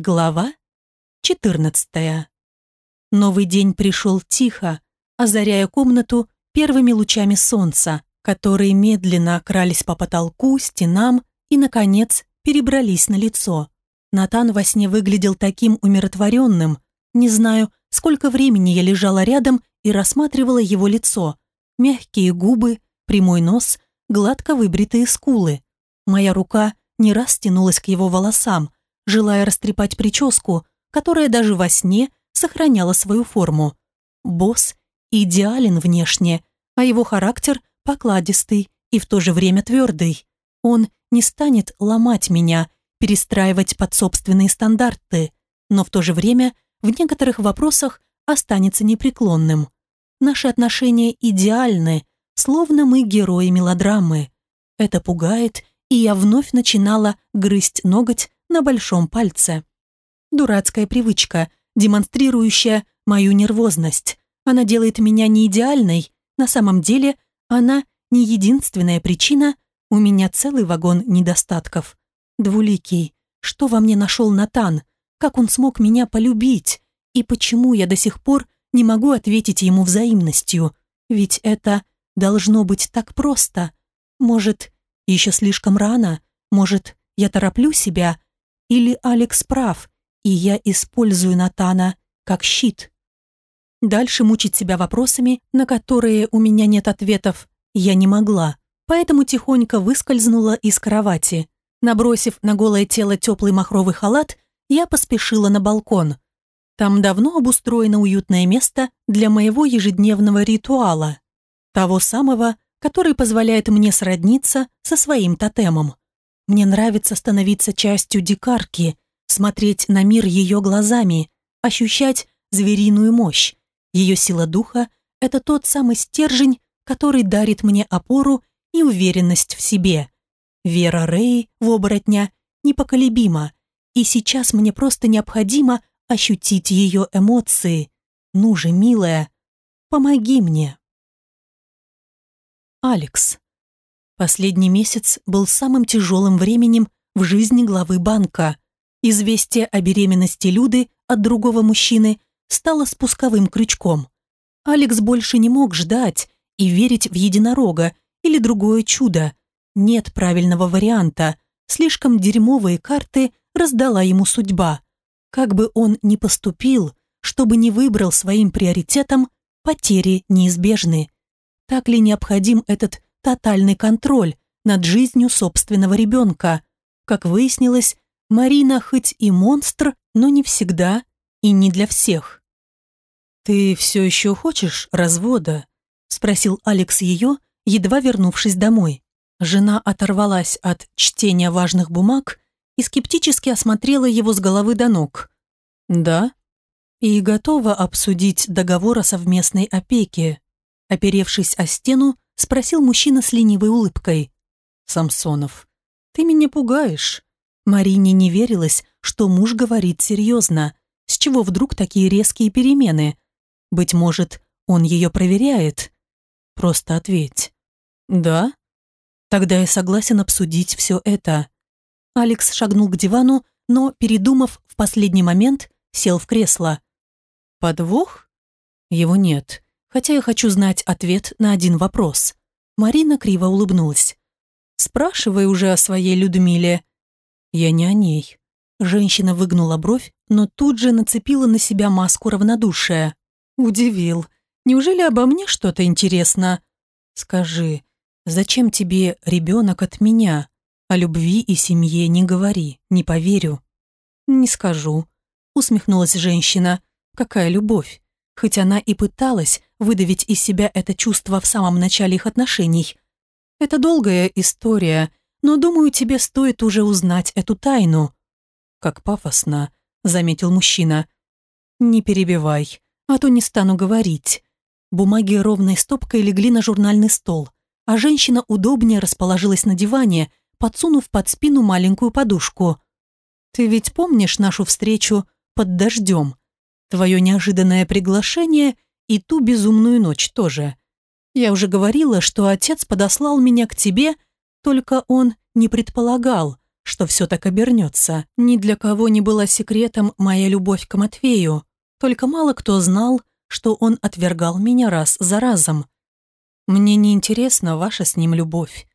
Глава 14. Новый день пришел тихо, озаряя комнату первыми лучами солнца, которые медленно крались по потолку, стенам и, наконец, перебрались на лицо. Натан во сне выглядел таким умиротворенным. Не знаю, сколько времени я лежала рядом и рассматривала его лицо. Мягкие губы, прямой нос, гладко выбритые скулы. Моя рука не раз тянулась к его волосам – желая растрепать прическу, которая даже во сне сохраняла свою форму. Босс идеален внешне, а его характер покладистый и в то же время твердый. Он не станет ломать меня, перестраивать под собственные стандарты, но в то же время в некоторых вопросах останется непреклонным. Наши отношения идеальны, словно мы герои мелодрамы. Это пугает, и я вновь начинала грызть ноготь на большом пальце. Дурацкая привычка, демонстрирующая мою нервозность. Она делает меня не идеальной, на самом деле она не единственная причина, у меня целый вагон недостатков. Двуликий, что во мне нашел Натан, как он смог меня полюбить, и почему я до сих пор не могу ответить ему взаимностью, ведь это должно быть так просто. Может, еще слишком рано, может, я тороплю себя, или Алекс прав, и я использую Натана как щит? Дальше мучить себя вопросами, на которые у меня нет ответов, я не могла, поэтому тихонько выскользнула из кровати. Набросив на голое тело теплый махровый халат, я поспешила на балкон. Там давно обустроено уютное место для моего ежедневного ритуала. Того самого, который позволяет мне сродниться со своим тотемом. Мне нравится становиться частью дикарки, смотреть на мир ее глазами, ощущать звериную мощь. Ее сила духа – это тот самый стержень, который дарит мне опору и уверенность в себе. Вера Рэй в оборотня непоколебима, и сейчас мне просто необходимо ощутить ее эмоции. Ну же, милая, помоги мне. Алекс. Последний месяц был самым тяжелым временем в жизни главы банка. Известие о беременности Люды от другого мужчины стало спусковым крючком. Алекс больше не мог ждать и верить в единорога или другое чудо. Нет правильного варианта. Слишком дерьмовые карты раздала ему судьба. Как бы он ни поступил, чтобы не выбрал своим приоритетом, потери неизбежны. Так ли необходим этот тотальный контроль над жизнью собственного ребенка. Как выяснилось, Марина хоть и монстр, но не всегда и не для всех. «Ты все еще хочешь развода?» – спросил Алекс ее, едва вернувшись домой. Жена оторвалась от чтения важных бумаг и скептически осмотрела его с головы до ног. «Да?» «И готова обсудить договор о совместной опеке». Оперевшись о стену, Спросил мужчина с ленивой улыбкой. «Самсонов, ты меня пугаешь». Марине не верилось, что муж говорит серьезно. С чего вдруг такие резкие перемены? Быть может, он ее проверяет? Просто ответь. «Да?» «Тогда я согласен обсудить все это». Алекс шагнул к дивану, но, передумав в последний момент, сел в кресло. «Подвох?» «Его нет хотя я хочу знать ответ на один вопрос. Марина криво улыбнулась. «Спрашивай уже о своей Людмиле». «Я не о ней». Женщина выгнула бровь, но тут же нацепила на себя маску равнодушия. «Удивил. Неужели обо мне что-то интересно?» «Скажи, зачем тебе ребенок от меня? О любви и семье не говори, не поверю». «Не скажу», — усмехнулась женщина. «Какая любовь? хоть она и пыталась выдавить из себя это чувство в самом начале их отношений. Это долгая история, но, думаю, тебе стоит уже узнать эту тайну. Как пафосно, заметил мужчина. Не перебивай, а то не стану говорить. Бумаги ровной стопкой легли на журнальный стол, а женщина удобнее расположилась на диване, подсунув под спину маленькую подушку. «Ты ведь помнишь нашу встречу под дождем?» твое неожиданное приглашение и ту безумную ночь тоже. Я уже говорила, что отец подослал меня к тебе, только он не предполагал, что все так обернется. Ни для кого не была секретом моя любовь к Матвею. Только мало кто знал, что он отвергал меня раз за разом. Мне не интересна ваша с ним любовь.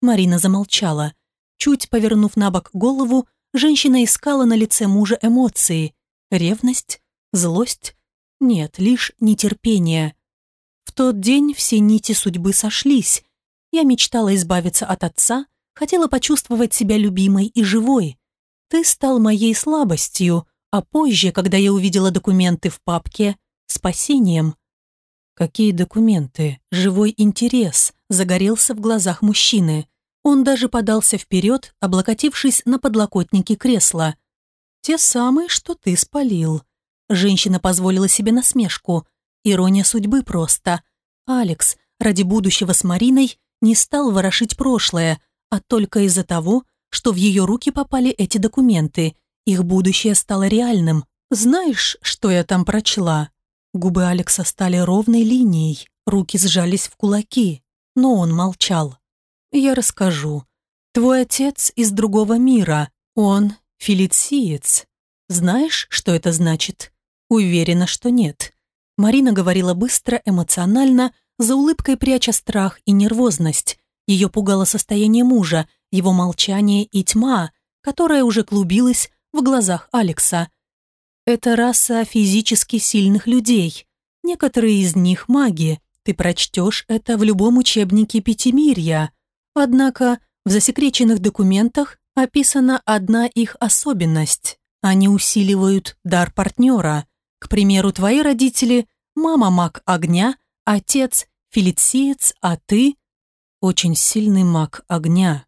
Марина замолчала. Чуть повернув на бок голову, женщина искала на лице мужа эмоции. Ревность? Злость? Нет, лишь нетерпение. В тот день все нити судьбы сошлись. Я мечтала избавиться от отца, хотела почувствовать себя любимой и живой. Ты стал моей слабостью, а позже, когда я увидела документы в папке, спасением. Какие документы? Живой интерес загорелся в глазах мужчины. Он даже подался вперед, облокотившись на подлокотники кресла. «Те самые, что ты спалил». Женщина позволила себе насмешку. Ирония судьбы просто. Алекс, ради будущего с Мариной, не стал ворошить прошлое, а только из-за того, что в ее руки попали эти документы. Их будущее стало реальным. Знаешь, что я там прочла? Губы Алекса стали ровной линией, руки сжались в кулаки, но он молчал. «Я расскажу. Твой отец из другого мира, он филициец. Знаешь, что это значит? Уверена, что нет». Марина говорила быстро, эмоционально, за улыбкой пряча страх и нервозность. Ее пугало состояние мужа, его молчание и тьма, которая уже клубилась в глазах Алекса. Это раса физически сильных людей. Некоторые из них маги. Ты прочтешь это в любом учебнике Пятимирья. Однако в засекреченных документах описана одна их особенность. Они усиливают дар партнера. К примеру, твои родители – мама маг огня, отец – филициец, а ты – очень сильный маг огня.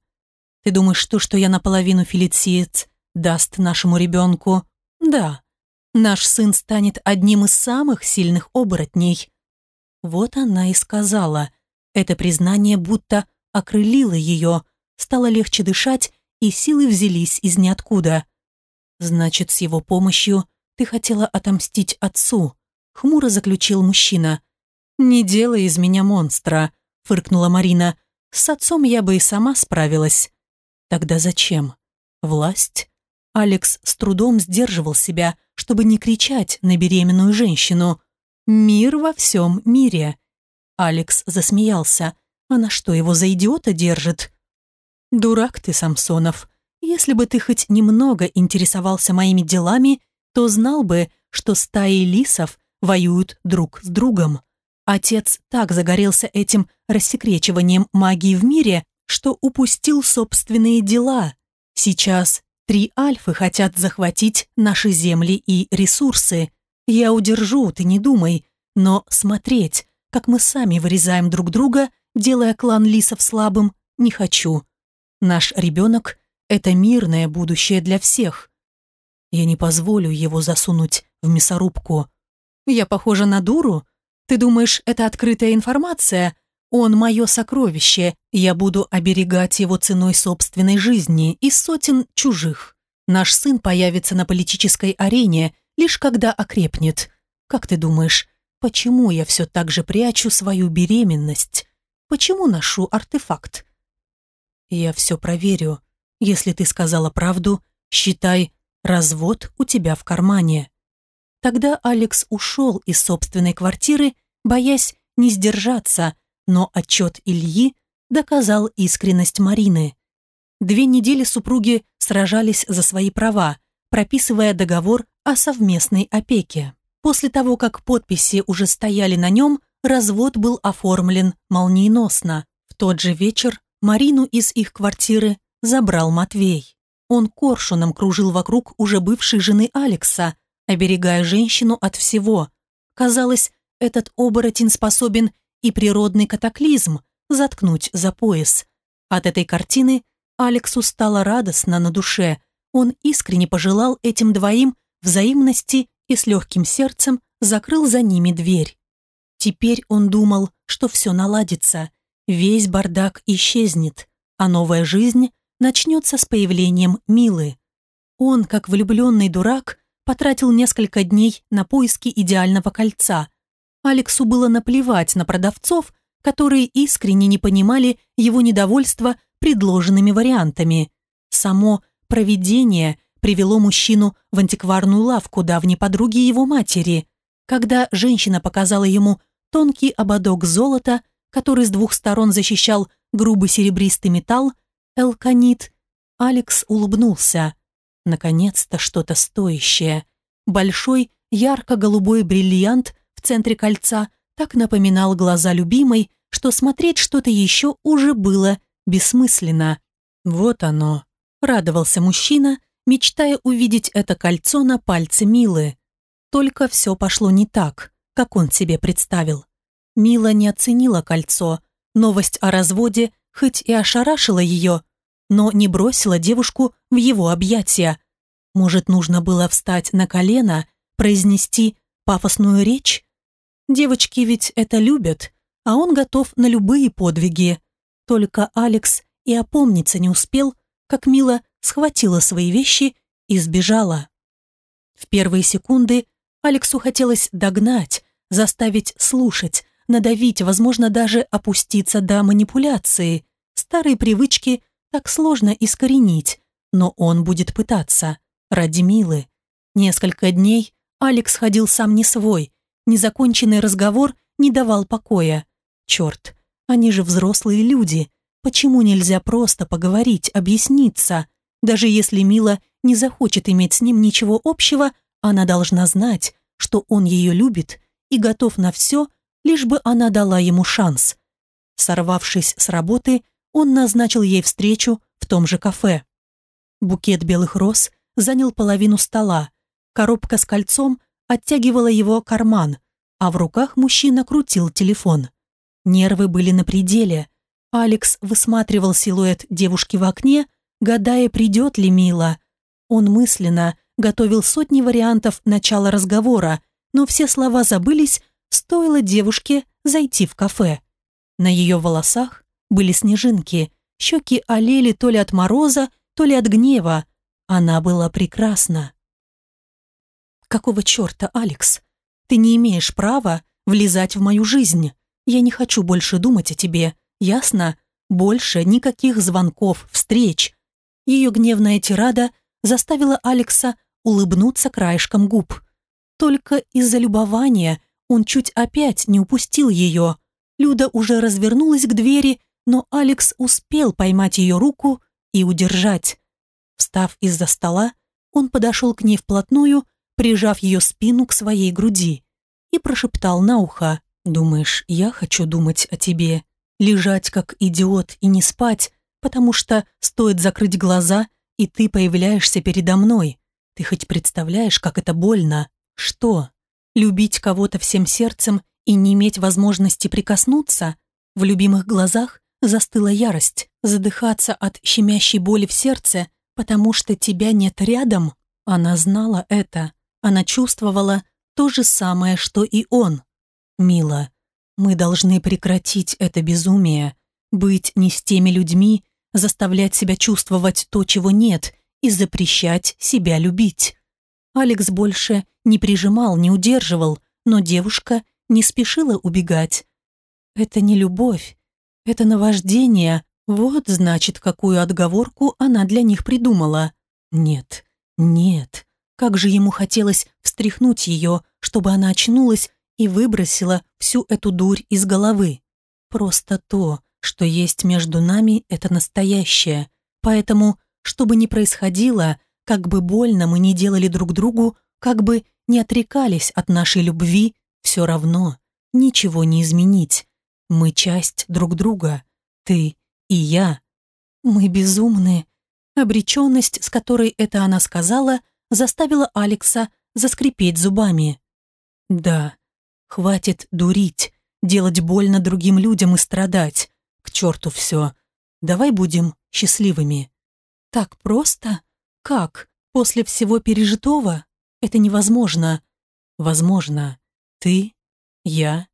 Ты думаешь, то, что я наполовину филициец, даст нашему ребенку? Да, Наш сын станет одним из самых сильных оборотней. Вот она и сказала. Это признание будто окрылило ее, стало легче дышать, и силы взялись из ниоткуда. Значит, с его помощью ты хотела отомстить отцу, хмуро заключил мужчина. Не делай из меня монстра, фыркнула Марина. С отцом я бы и сама справилась. Тогда зачем? Власть? Алекс с трудом сдерживал себя, чтобы не кричать на беременную женщину. «Мир во всем мире!» Алекс засмеялся. «Она что, его за идиота держит?» «Дурак ты, Самсонов. Если бы ты хоть немного интересовался моими делами, то знал бы, что стаи лисов воюют друг с другом. Отец так загорелся этим рассекречиванием магии в мире, что упустил собственные дела. Сейчас Три альфы хотят захватить наши земли и ресурсы. Я удержу, ты не думай, но смотреть, как мы сами вырезаем друг друга, делая клан лисов слабым, не хочу. Наш ребенок – это мирное будущее для всех. Я не позволю его засунуть в мясорубку. Я похожа на дуру? Ты думаешь, это открытая информация? Он мое сокровище, я буду оберегать его ценой собственной жизни и сотен чужих. Наш сын появится на политической арене, лишь когда окрепнет. Как ты думаешь, почему я все так же прячу свою беременность? Почему ношу артефакт? Я все проверю. Если ты сказала правду, считай, развод у тебя в кармане. Тогда Алекс ушел из собственной квартиры, боясь не сдержаться, но отчет Ильи доказал искренность Марины. Две недели супруги сражались за свои права, прописывая договор о совместной опеке. После того, как подписи уже стояли на нем, развод был оформлен молниеносно. В тот же вечер Марину из их квартиры забрал Матвей. Он коршуном кружил вокруг уже бывшей жены Алекса, оберегая женщину от всего. Казалось, этот оборотень способен и природный катаклизм заткнуть за пояс. От этой картины Алексу стало радостно на душе. Он искренне пожелал этим двоим взаимности и с легким сердцем закрыл за ними дверь. Теперь он думал, что все наладится, весь бардак исчезнет, а новая жизнь начнется с появлением Милы. Он, как влюбленный дурак, потратил несколько дней на поиски идеального кольца – Алексу было наплевать на продавцов, которые искренне не понимали его недовольства предложенными вариантами. Само провидение привело мужчину в антикварную лавку давней подруги его матери. Когда женщина показала ему тонкий ободок золота, который с двух сторон защищал грубый серебристый металл, элканит, Алекс улыбнулся. Наконец-то что-то стоящее. Большой ярко-голубой бриллиант в центре кольца так напоминал глаза любимой, что смотреть что-то еще уже было бессмысленно. Вот оно. Радовался мужчина, мечтая увидеть это кольцо на пальце Милы. Только все пошло не так, как он себе представил. Мила не оценила кольцо. Новость о разводе хоть и ошарашила ее, но не бросила девушку в его объятия. Может, нужно было встать на колено, произнести пафосную речь? Девочки ведь это любят, а он готов на любые подвиги. Только Алекс и опомниться не успел, как Мила схватила свои вещи и сбежала. В первые секунды Алексу хотелось догнать, заставить слушать, надавить, возможно, даже опуститься до манипуляции. Старые привычки так сложно искоренить, но он будет пытаться. Ради Милы. Несколько дней Алекс ходил сам не свой. Незаконченный разговор не давал покоя. Черт, они же взрослые люди. Почему нельзя просто поговорить, объясниться? Даже если Мила не захочет иметь с ним ничего общего, она должна знать, что он ее любит и готов на все, лишь бы она дала ему шанс. Сорвавшись с работы, он назначил ей встречу в том же кафе. Букет белых роз занял половину стола, коробка с кольцом оттягивала его карман, а в руках мужчина крутил телефон. Нервы были на пределе, Алекс высматривал силуэт девушки в окне, гадая, придет ли Мила. Он мысленно готовил сотни вариантов начала разговора, но все слова забылись, стоило девушке зайти в кафе. На ее волосах были снежинки, щеки олели то ли от мороза, то ли от гнева. Она была прекрасна. «Какого черта, Алекс? Ты не имеешь права влезать в мою жизнь. Я не хочу больше думать о тебе. Ясно? Больше никаких звонков, встреч. Ее гневная тирада заставила Алекса улыбнуться краешком губ. Только из-за любования он чуть опять не упустил ее. Люда уже развернулась к двери, но Алекс успел поймать ее руку и удержать. Встав из-за стола, он подошел к ней вплотную, прижав ее спину к своей груди и прошептал на ухо. «Думаешь, я хочу думать о тебе? лежать как идиот и не спать, потому что стоит закрыть глаза, и ты появляешься передо мной. Ты хоть представляешь, как это больно? Что? Любить кого-то всем сердцем и не иметь возможности прикоснуться? В любимых глазах застыла ярость, задыхаться от щемящей боли в сердце, потому что тебя нет рядом. Она знала это. Она чувствовала то же самое, что и он. Мила, мы должны прекратить это безумие, быть не с теми людьми, заставлять себя чувствовать то, чего нет, и запрещать себя любить. Алекс больше не прижимал, не удерживал, но девушка не спешила убегать. Это не любовь, это наваждение. Вот, значит, какую отговорку она для них придумала. Нет, нет. Как же ему хотелось встряхнуть ее, чтобы она очнулась и выбросила всю эту дурь из головы. Просто то, что есть между нами, это настоящее. Поэтому, что бы ни происходило, как бы больно мы ни делали друг другу, как бы не отрекались от нашей любви, все равно ничего не изменить. Мы часть друг друга, ты и я. Мы безумны. Обреченность, с которой это она сказала, заставила Алекса заскрипеть зубами. Да, Хватит дурить, делать больно другим людям и страдать. К черту все. Давай будем счастливыми. Так просто? Как? После всего пережитого? Это невозможно. Возможно. Ты, я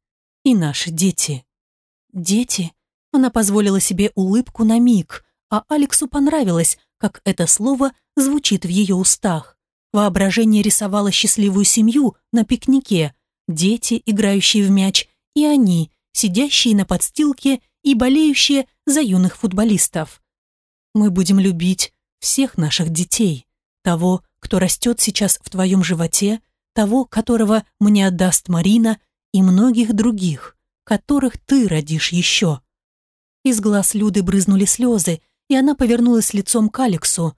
и наши дети. Дети? Она позволила себе улыбку на миг, а Алексу понравилось, как это слово звучит в ее устах. Воображение рисовало счастливую семью на пикнике, дети, играющие в мяч, и они, сидящие на подстилке и болеющие за юных футболистов. Мы будем любить всех наших детей, того, кто растет сейчас в твоем животе, того, которого мне отдаст Марина, и многих других, которых ты родишь еще. Из глаз Люды брызнули слезы, и она повернулась лицом к Алексу.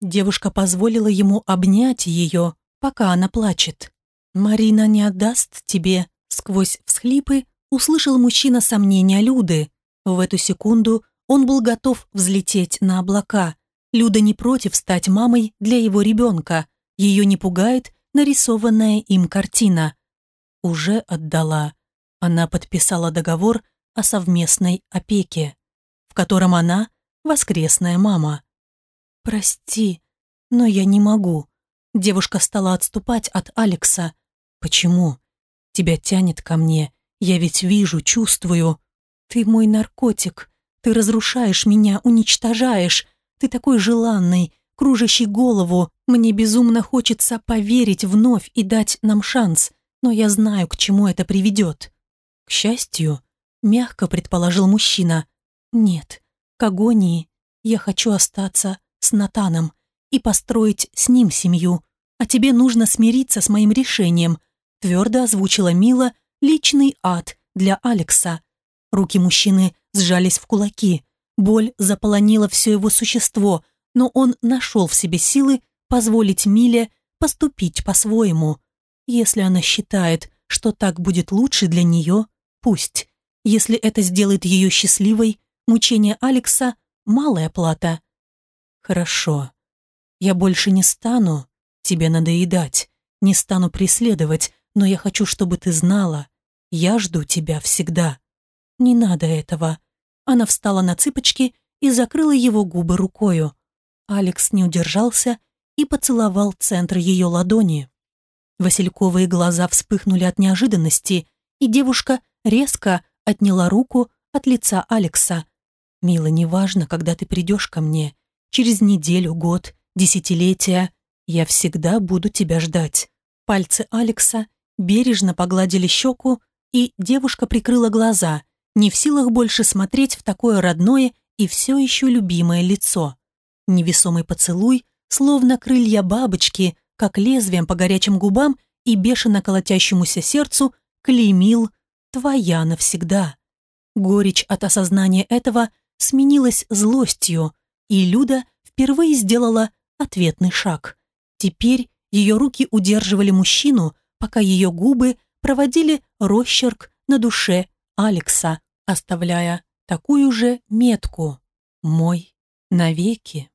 Девушка позволила ему обнять ее, пока она плачет. «Марина не отдаст тебе», — сквозь всхлипы услышал мужчина сомнения Люды. В эту секунду он был готов взлететь на облака. Люда не против стать мамой для его ребенка. Ее не пугает нарисованная им картина. Уже отдала. Она подписала договор о совместной опеке, в котором она воскресная мама. «Прости, но я не могу». Девушка стала отступать от Алекса. «Почему? Тебя тянет ко мне. Я ведь вижу, чувствую. Ты мой наркотик. Ты разрушаешь меня, уничтожаешь. Ты такой желанный, кружащий голову. Мне безумно хочется поверить вновь и дать нам шанс, но я знаю, к чему это приведет. К счастью, мягко предположил мужчина. Нет, к агонии. Я хочу остаться с Натаном и построить с ним семью. А тебе нужно смириться с моим решением, твердо озвучила Мила личный ад для Алекса. Руки мужчины сжались в кулаки. Боль заполонила все его существо, но он нашел в себе силы позволить Миле поступить по-своему. Если она считает, что так будет лучше для нее, пусть. Если это сделает ее счастливой, мучение Алекса – малая плата. Хорошо. Я больше не стану тебе надоедать, не стану преследовать, но я хочу, чтобы ты знала, я жду тебя всегда. Не надо этого. Она встала на цыпочки и закрыла его губы рукою. Алекс не удержался и поцеловал центр ее ладони. Васильковые глаза вспыхнули от неожиданности, и девушка резко отняла руку от лица Алекса. «Мила, неважно, когда ты придешь ко мне. Через неделю, год, десятилетия. Я всегда буду тебя ждать». Пальцы Алекса бережно погладили щеку, и девушка прикрыла глаза, не в силах больше смотреть в такое родное и все еще любимое лицо. Невесомый поцелуй, словно крылья бабочки, как лезвием по горячим губам и бешено колотящемуся сердцу, клеймил «твоя навсегда». Горечь от осознания этого сменилась злостью, и Люда впервые сделала ответный шаг. Теперь ее руки удерживали мужчину, пока ее губы проводили росчерк на душе Алекса, оставляя такую же метку «Мой навеки».